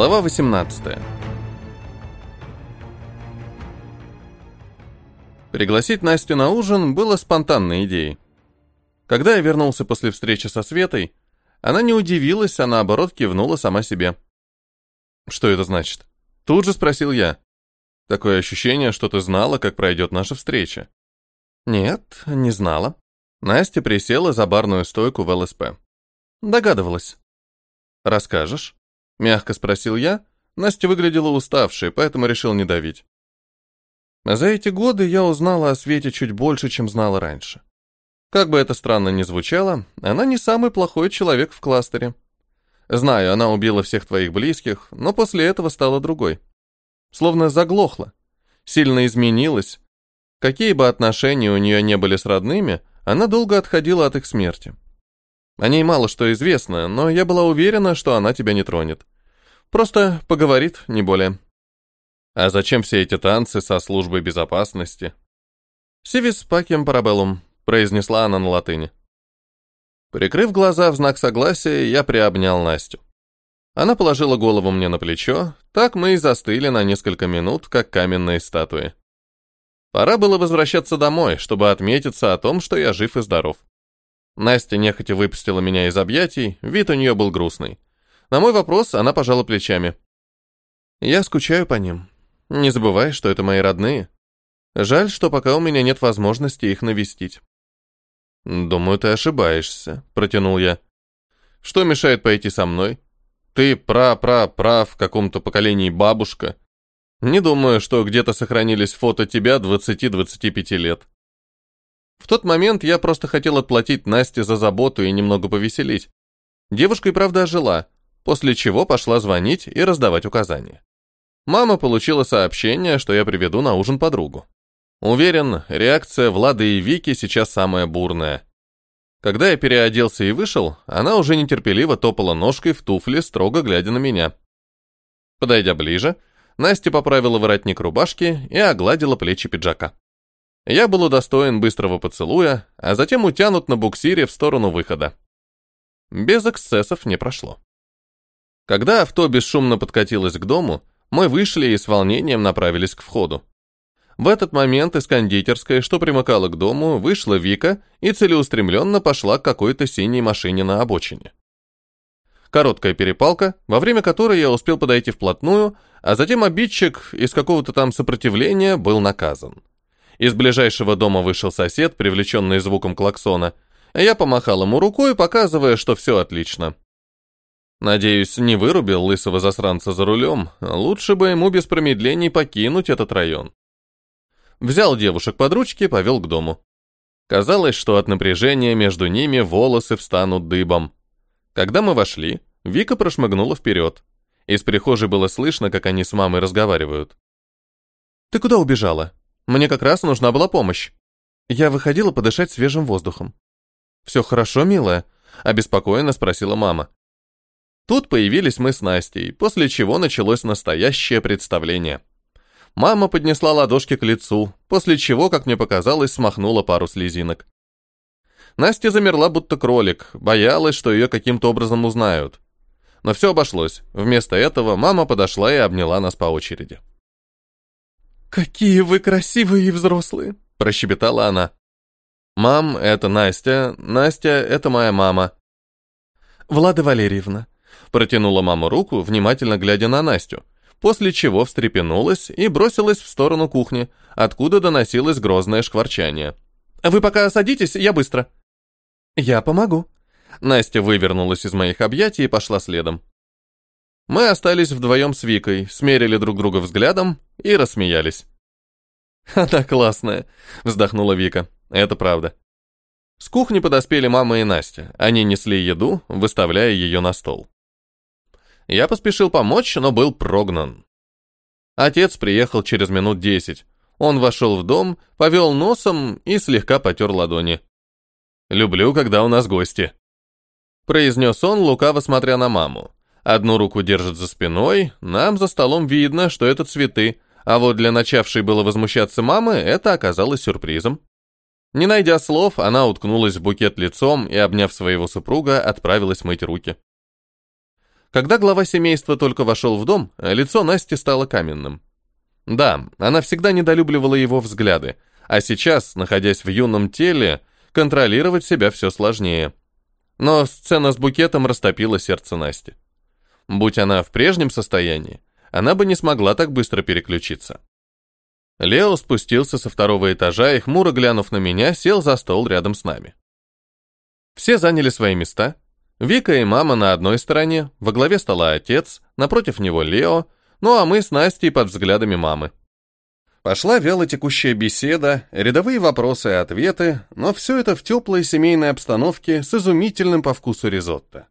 Глава 18. Пригласить Настю на ужин было спонтанной идеей. Когда я вернулся после встречи со Светой, она не удивилась, а наоборот кивнула сама себе. «Что это значит?» Тут же спросил я. Такое ощущение, что ты знала, как пройдет наша встреча. Нет, не знала. Настя присела за барную стойку в ЛСП. Догадывалась. Расскажешь? Мягко спросил я. Настя выглядела уставшей, поэтому решил не давить. За эти годы я узнала о Свете чуть больше, чем знала раньше. Как бы это странно ни звучало, она не самый плохой человек в кластере. Знаю, она убила всех твоих близких, но после этого стала другой. Словно заглохла. Сильно изменилась. Какие бы отношения у нее не были с родными, она долго отходила от их смерти. О ней мало что известно, но я была уверена, что она тебя не тронет. Просто поговорит, не более. А зачем все эти танцы со службой безопасности? «Сивис пакем парабеллум», — произнесла она на латыни. Прикрыв глаза в знак согласия, я приобнял Настю. Она положила голову мне на плечо, так мы и застыли на несколько минут, как каменные статуи. Пора было возвращаться домой, чтобы отметиться о том, что я жив и здоров. Настя нехотя выпустила меня из объятий, вид у нее был грустный. На мой вопрос она пожала плечами. «Я скучаю по ним. Не забывай, что это мои родные. Жаль, что пока у меня нет возможности их навестить». «Думаю, ты ошибаешься», — протянул я. «Что мешает пойти со мной? Ты пра-пра-пра в каком-то поколении бабушка. Не думаю, что где-то сохранились фото тебя 20-25 лет». В тот момент я просто хотел отплатить Насте за заботу и немного повеселить. Девушка и правда ожила, после чего пошла звонить и раздавать указания. Мама получила сообщение, что я приведу на ужин подругу. Уверен, реакция Влады и Вики сейчас самая бурная. Когда я переоделся и вышел, она уже нетерпеливо топала ножкой в туфли, строго глядя на меня. Подойдя ближе, Настя поправила воротник рубашки и огладила плечи пиджака. Я был удостоен быстрого поцелуя, а затем утянут на буксире в сторону выхода. Без эксцессов не прошло. Когда авто бесшумно подкатилось к дому, мы вышли и с волнением направились к входу. В этот момент из кондитерской, что примыкало к дому, вышла Вика и целеустремленно пошла к какой-то синей машине на обочине. Короткая перепалка, во время которой я успел подойти вплотную, а затем обидчик из какого-то там сопротивления был наказан. Из ближайшего дома вышел сосед, привлеченный звуком клаксона. Я помахал ему рукой, показывая, что все отлично. Надеюсь, не вырубил лысого засранца за рулем. Лучше бы ему без промедлений покинуть этот район. Взял девушек под ручки, повел к дому. Казалось, что от напряжения между ними волосы встанут дыбом. Когда мы вошли, Вика прошмыгнула вперед. Из прихожей было слышно, как они с мамой разговаривают. «Ты куда убежала? Мне как раз нужна была помощь. Я выходила подышать свежим воздухом». «Все хорошо, милая?» – обеспокоенно спросила мама. Тут появились мы с Настей, после чего началось настоящее представление. Мама поднесла ладошки к лицу, после чего, как мне показалось, смахнула пару слезинок. Настя замерла, будто кролик, боялась, что ее каким-то образом узнают. Но все обошлось. Вместо этого мама подошла и обняла нас по очереди. «Какие вы красивые и взрослые!» – прощебетала она. «Мам, это Настя. Настя, это моя мама». «Влада Валерьевна», – протянула мама руку, внимательно глядя на Настю – после чего встрепенулась и бросилась в сторону кухни, откуда доносилось грозное шкварчание. «Вы пока садитесь, я быстро». «Я помогу». Настя вывернулась из моих объятий и пошла следом. Мы остались вдвоем с Викой, смерили друг друга взглядом и рассмеялись. «Она классная», — вздохнула Вика. «Это правда». С кухни подоспели мама и Настя. Они несли еду, выставляя ее на стол. Я поспешил помочь, но был прогнан. Отец приехал через минут десять. Он вошел в дом, повел носом и слегка потер ладони. «Люблю, когда у нас гости», — произнес он, лукаво смотря на маму. Одну руку держит за спиной, нам за столом видно, что это цветы, а вот для начавшей было возмущаться мамы это оказалось сюрпризом. Не найдя слов, она уткнулась в букет лицом и, обняв своего супруга, отправилась мыть руки. Когда глава семейства только вошел в дом, лицо Насти стало каменным. Да, она всегда недолюбливала его взгляды, а сейчас, находясь в юном теле, контролировать себя все сложнее. Но сцена с букетом растопила сердце Насти. Будь она в прежнем состоянии, она бы не смогла так быстро переключиться. Лео спустился со второго этажа и, хмуро глянув на меня, сел за стол рядом с нами. Все заняли свои места. Вика и мама на одной стороне, во главе стола отец, напротив него Лео, ну а мы с Настей под взглядами мамы. Пошла вяло текущая беседа, рядовые вопросы и ответы, но все это в теплой семейной обстановке с изумительным по вкусу ризотто.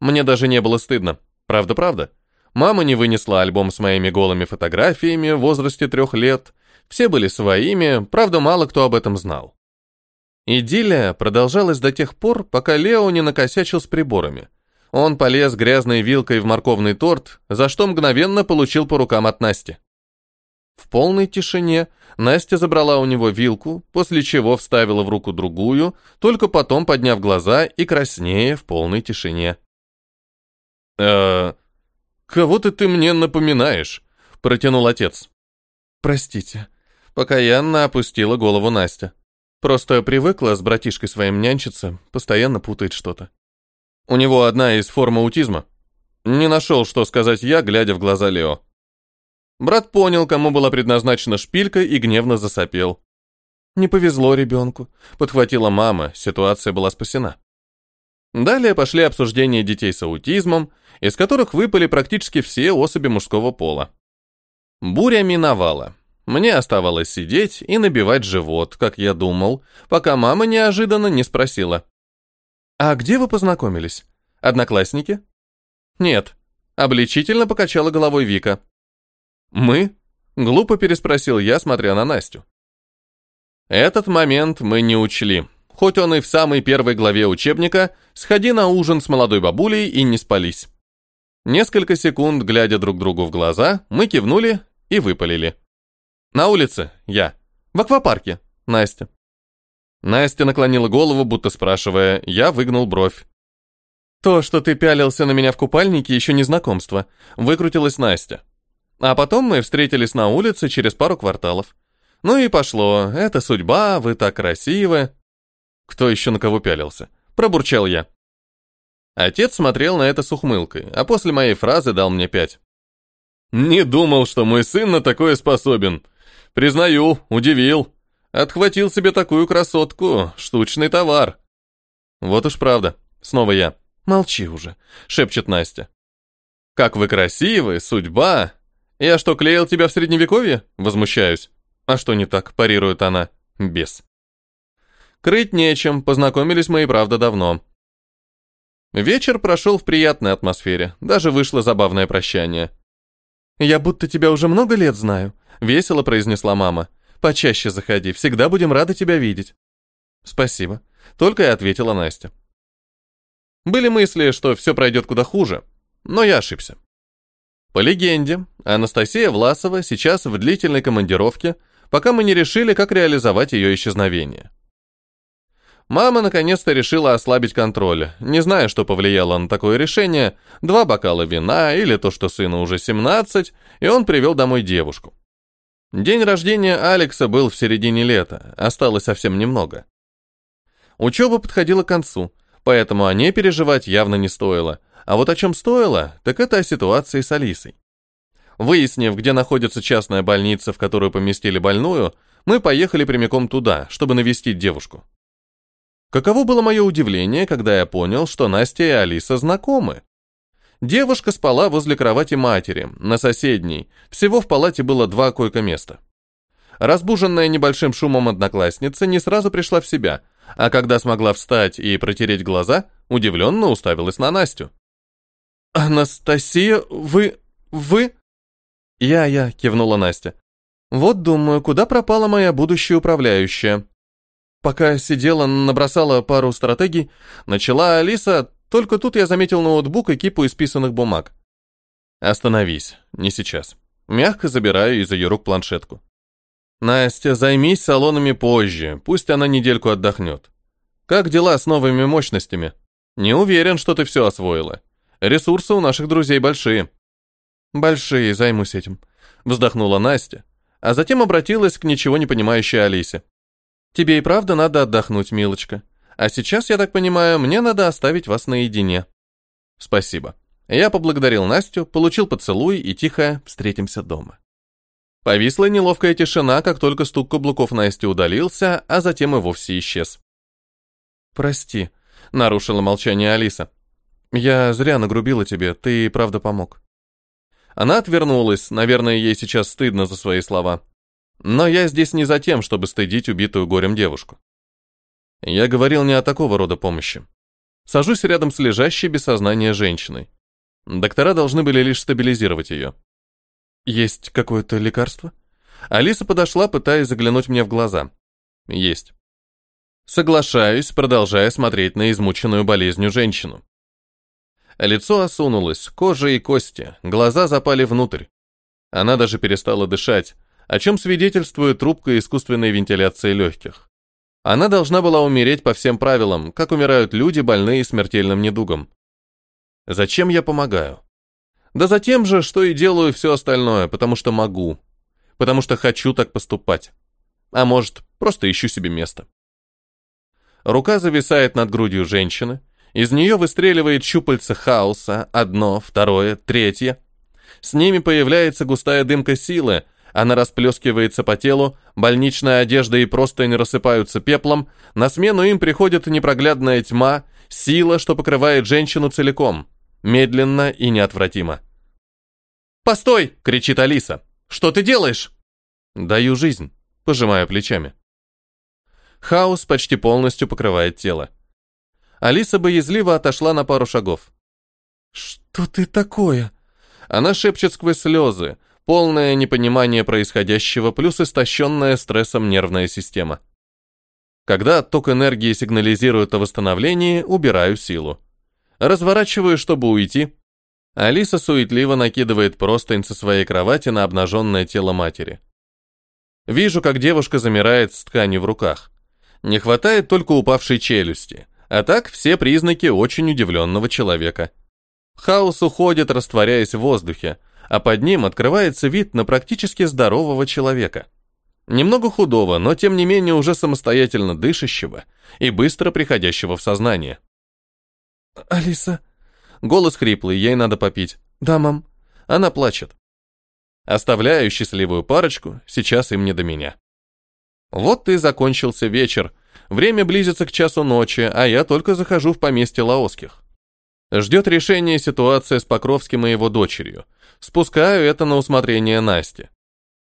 Мне даже не было стыдно. Правда-правда. Мама не вынесла альбом с моими голыми фотографиями в возрасте трех лет. Все были своими, правда, мало кто об этом знал. Идиллия продолжалась до тех пор, пока Лео не накосячил с приборами. Он полез грязной вилкой в морковный торт, за что мгновенно получил по рукам от Насти. В полной тишине Настя забрала у него вилку, после чего вставила в руку другую, только потом подняв глаза и краснее в полной тишине. «Э, кого-то ты мне напоминаешь», — протянул отец. «Простите», — покаянно опустила голову Настя. «Просто привыкла с братишкой своим нянчиться, постоянно путает что-то. У него одна из форм аутизма». Не нашел, что сказать я, глядя в глаза Лео. Брат понял, кому была предназначена шпилька и гневно засопел. «Не повезло ребенку», — подхватила мама, ситуация была спасена. Далее пошли обсуждения детей с аутизмом, из которых выпали практически все особи мужского пола. Буря миновала. Мне оставалось сидеть и набивать живот, как я думал, пока мама неожиданно не спросила. «А где вы познакомились? Одноклассники?» «Нет», — обличительно покачала головой Вика. «Мы?» — глупо переспросил я, смотря на Настю. Этот момент мы не учли. Хоть он и в самой первой главе учебника, сходи на ужин с молодой бабулей и не спались. Несколько секунд, глядя друг другу в глаза, мы кивнули и выпалили. На улице я. В аквапарке Настя. Настя наклонила голову, будто спрашивая, я выгнул бровь. То, что ты пялился на меня в купальнике, еще не знакомство, выкрутилась Настя. А потом мы встретились на улице через пару кварталов. Ну и пошло. Это судьба, вы так красивы. Кто еще на кого пялился? Пробурчал я. Отец смотрел на это с ухмылкой, а после моей фразы дал мне пять. Не думал, что мой сын на такое способен. Признаю, удивил. Отхватил себе такую красотку, штучный товар. Вот уж правда. Снова я. Молчи уже, шепчет Настя. Как вы красивы, судьба, «Я что, клеил тебя в средневековье?» Возмущаюсь. «А что не так?» – парирует она. Без. Крыть нечем, познакомились мы и правда давно. Вечер прошел в приятной атмосфере, даже вышло забавное прощание. «Я будто тебя уже много лет знаю», — весело произнесла мама. «Почаще заходи, всегда будем рады тебя видеть». «Спасибо», — только и ответила Настя. Были мысли, что все пройдет куда хуже, но я ошибся. По легенде, Анастасия Власова сейчас в длительной командировке, пока мы не решили, как реализовать ее исчезновение. Мама наконец-то решила ослабить контроль, не зная, что повлияло на такое решение, два бокала вина или то, что сыну уже 17, и он привел домой девушку. День рождения Алекса был в середине лета, осталось совсем немного. Учеба подходила к концу, поэтому о ней переживать явно не стоило, а вот о чем стоило, так это о ситуации с Алисой. Выяснив, где находится частная больница, в которую поместили больную, мы поехали прямиком туда, чтобы навестить девушку. Каково было мое удивление, когда я понял, что Настя и Алиса знакомы. Девушка спала возле кровати матери, на соседней, всего в палате было два койко-места. Разбуженная небольшим шумом одноклассница не сразу пришла в себя, а когда смогла встать и протереть глаза, удивленно уставилась на Настю. «Анастасия, вы... вы...» «Я, я», — кивнула Настя. «Вот думаю, куда пропала моя будущая управляющая?» Пока сидела, набросала пару стратегий, начала Алиса, только тут я заметил ноутбук и кипу исписанных бумаг. «Остановись, не сейчас». Мягко забираю из ее рук планшетку. «Настя, займись салонами позже, пусть она недельку отдохнет. Как дела с новыми мощностями? Не уверен, что ты все освоила. Ресурсы у наших друзей большие. Большие, займусь этим. Вздохнула Настя, а затем обратилась к ничего не понимающей Алисе. Тебе и правда надо отдохнуть, милочка. А сейчас, я так понимаю, мне надо оставить вас наедине. Спасибо. Я поблагодарил Настю, получил поцелуй и тихо «встретимся дома». Повисла неловкая тишина, как только стук каблуков Насти удалился, а затем и вовсе исчез. «Прости», — нарушила молчание Алиса. «Я зря нагрубила тебе, ты правда помог». Она отвернулась, наверное, ей сейчас стыдно за свои слова. Но я здесь не за тем, чтобы стыдить убитую горем девушку. Я говорил не о такого рода помощи. Сажусь рядом с лежащей без сознания женщиной. Доктора должны были лишь стабилизировать ее. Есть какое-то лекарство? Алиса подошла, пытаясь заглянуть мне в глаза. Есть. Соглашаюсь, продолжая смотреть на измученную болезнью женщину. Лицо осунулось, кожа и кости, глаза запали внутрь. Она даже перестала дышать, о чем свидетельствует трубка искусственной вентиляции легких. Она должна была умереть по всем правилам, как умирают люди, больные смертельным недугом. Зачем я помогаю? Да за тем же, что и делаю все остальное, потому что могу. Потому что хочу так поступать. А может, просто ищу себе место. Рука зависает над грудью женщины, из нее выстреливает щупальце хаоса, одно, второе, третье. С ними появляется густая дымка силы, она расплескивается по телу, больничная одежда и просто не рассыпаются пеплом, на смену им приходит непроглядная тьма, сила, что покрывает женщину целиком, медленно и неотвратимо. «Постой!» — кричит Алиса. «Что ты делаешь?» «Даю жизнь», — пожимаю плечами. Хаос почти полностью покрывает тело. Алиса боязливо отошла на пару шагов. «Что ты такое?» Она шепчет сквозь слезы, полное непонимание происходящего плюс истощенная стрессом нервная система. Когда отток энергии сигнализирует о восстановлении, убираю силу. Разворачиваю, чтобы уйти. Алиса суетливо накидывает простынь со своей кровати на обнаженное тело матери. Вижу, как девушка замирает с тканью в руках. Не хватает только упавшей челюсти. А так все признаки очень удивленного человека. Хаос уходит, растворяясь в воздухе, а под ним открывается вид на практически здорового человека. Немного худого, но тем не менее уже самостоятельно дышащего и быстро приходящего в сознание. «Алиса...» Голос хриплый, ей надо попить. «Да, мам». Она плачет. Оставляю счастливую парочку, сейчас им не до меня. Вот и закончился вечер, Время близится к часу ночи, а я только захожу в поместье Лаосских. Ждет решения ситуация с Покровским и его дочерью. Спускаю это на усмотрение Насти.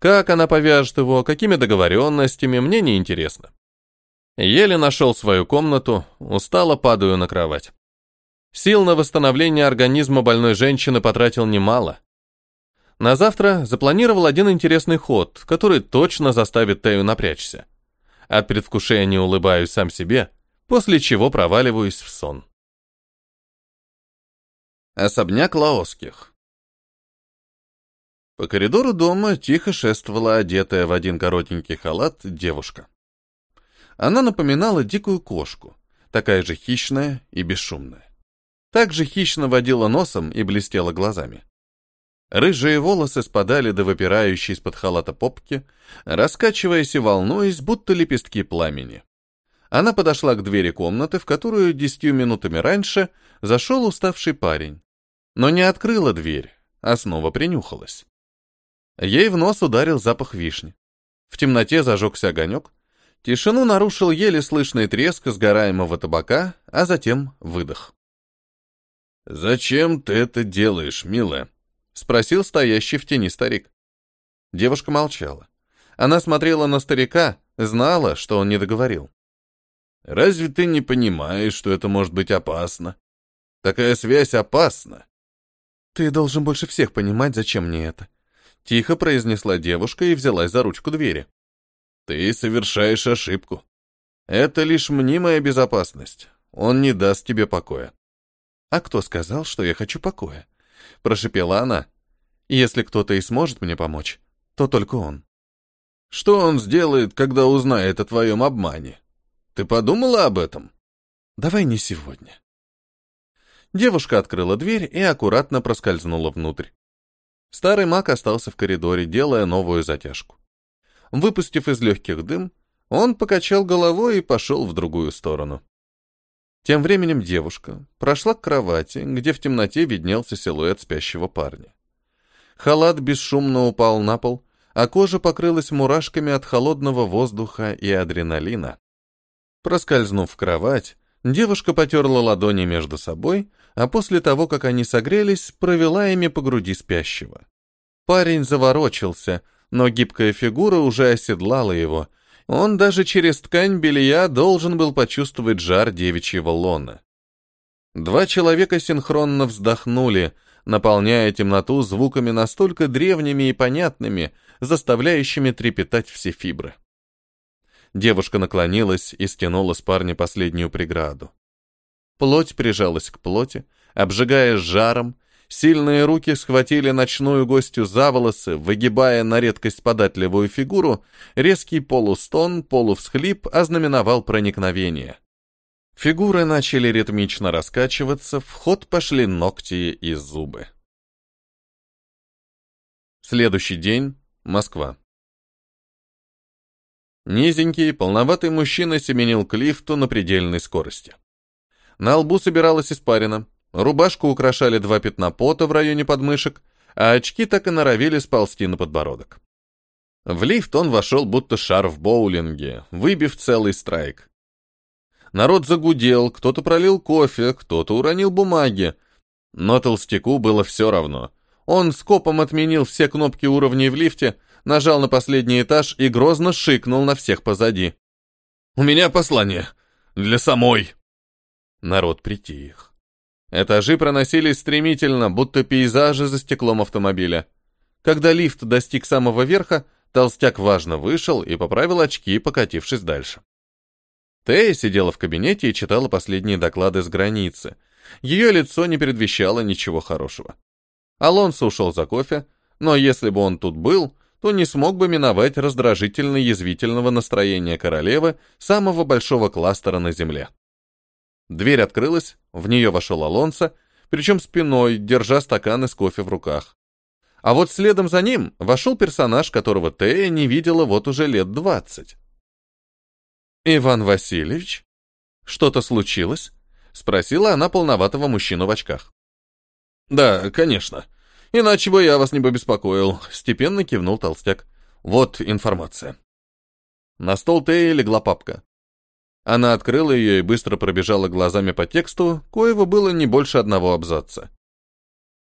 Как она повяжет его, какими договоренностями, мне не интересно. Еле нашел свою комнату, устало падаю на кровать. Сил на восстановление организма больной женщины потратил немало. На завтра запланировал один интересный ход, который точно заставит Тею напрячься. От предвкушения улыбаюсь сам себе, после чего проваливаюсь в сон. Особняк Лаосских. По коридору дома тихо шествовала одетая в один коротенький халат девушка. Она напоминала дикую кошку, такая же хищная и бесшумная. Так же хищно водила носом и блестела глазами. Рыжие волосы спадали до выпирающей из-под халата попки, раскачиваясь и волнуясь, будто лепестки пламени. Она подошла к двери комнаты, в которую десятью минутами раньше зашел уставший парень. Но не открыла дверь, а снова принюхалась. Ей в нос ударил запах вишни. В темноте зажегся огонек. Тишину нарушил еле слышный треск сгораемого табака, а затем выдох. «Зачем ты это делаешь, милая?» Спросил стоящий в тени старик. Девушка молчала. Она смотрела на старика, знала, что он не договорил. «Разве ты не понимаешь, что это может быть опасно? Такая связь опасна». «Ты должен больше всех понимать, зачем мне это», — тихо произнесла девушка и взялась за ручку двери. «Ты совершаешь ошибку. Это лишь мнимая безопасность. Он не даст тебе покоя». «А кто сказал, что я хочу покоя?» — прошипела она. «Если кто-то и сможет мне помочь, то только он». «Что он сделает, когда узнает о твоем обмане? Ты подумала об этом?» «Давай не сегодня». Девушка открыла дверь и аккуратно проскользнула внутрь. Старый маг остался в коридоре, делая новую затяжку. Выпустив из легких дым, он покачал головой и пошел в другую сторону. Тем временем девушка прошла к кровати, где в темноте виднелся силуэт спящего парня. Халат бесшумно упал на пол, а кожа покрылась мурашками от холодного воздуха и адреналина. Проскользнув в кровать, девушка потерла ладони между собой, а после того, как они согрелись, провела ими по груди спящего. Парень заворочился, но гибкая фигура уже оседлала его. Он даже через ткань белья должен был почувствовать жар девичьего лона. Два человека синхронно вздохнули, наполняя темноту звуками настолько древними и понятными, заставляющими трепетать все фибры. Девушка наклонилась и стянула с парня последнюю преграду. Плоть прижалась к плоти, обжигая жаром, сильные руки схватили ночную гостью за волосы, выгибая на редкость податливую фигуру, резкий полустон, полувсхлип ознаменовал проникновение. Фигуры начали ритмично раскачиваться, в ход пошли ногти и зубы. Следующий день. Москва. Низенький, полноватый мужчина семенил к лифту на предельной скорости. На лбу собиралась испарина, рубашку украшали два пятна пота в районе подмышек, а очки так и норовили сползти на подбородок. В лифт он вошел будто шар в боулинге, выбив целый страйк. Народ загудел, кто-то пролил кофе, кто-то уронил бумаги. Но толстяку было все равно. Он скопом отменил все кнопки уровней в лифте, нажал на последний этаж и грозно шикнул на всех позади. «У меня послание. Для самой». Народ притих. Этажи проносились стремительно, будто пейзажи за стеклом автомобиля. Когда лифт достиг самого верха, толстяк важно вышел и поправил очки, покатившись дальше. Тея сидела в кабинете и читала последние доклады с границы. Ее лицо не предвещало ничего хорошего. Алонсо ушел за кофе, но если бы он тут был, то не смог бы миновать раздражительно-язвительного настроения королевы самого большого кластера на земле. Дверь открылась, в нее вошел Алонсо, причем спиной, держа стаканы с кофе в руках. А вот следом за ним вошел персонаж, которого Тея не видела вот уже лет двадцать. «Иван Васильевич? Что-то случилось?» — спросила она полноватого мужчину в очках. «Да, конечно. Иначе бы я вас не побеспокоил», — степенно кивнул толстяк. «Вот информация». На стол Теи легла папка. Она открыла ее и быстро пробежала глазами по тексту, коего было не больше одного абзаца.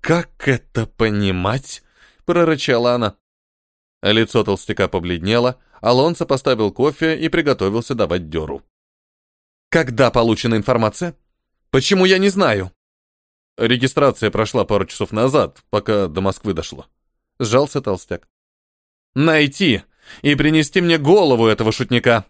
«Как это понимать?» — прорычала она. Лицо толстяка побледнело, Алонсо поставил кофе и приготовился давать дёру. «Когда получена информация? Почему я не знаю?» Регистрация прошла пару часов назад, пока до Москвы дошло. Сжался толстяк. «Найти и принести мне голову этого шутника!»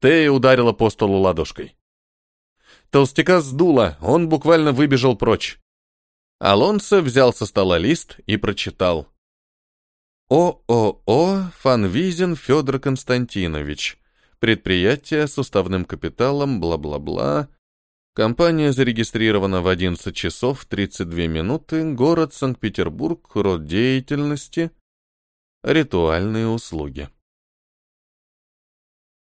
Тея ударила по столу ладошкой. Толстяка сдуло, он буквально выбежал прочь. Алонсо взял со стола лист и прочитал. ООО «Фанвизин Федор Константинович». Предприятие с уставным капиталом, бла-бла-бла. Компания зарегистрирована в 11 часов 32 минуты, город Санкт-Петербург, род деятельности, ритуальные услуги.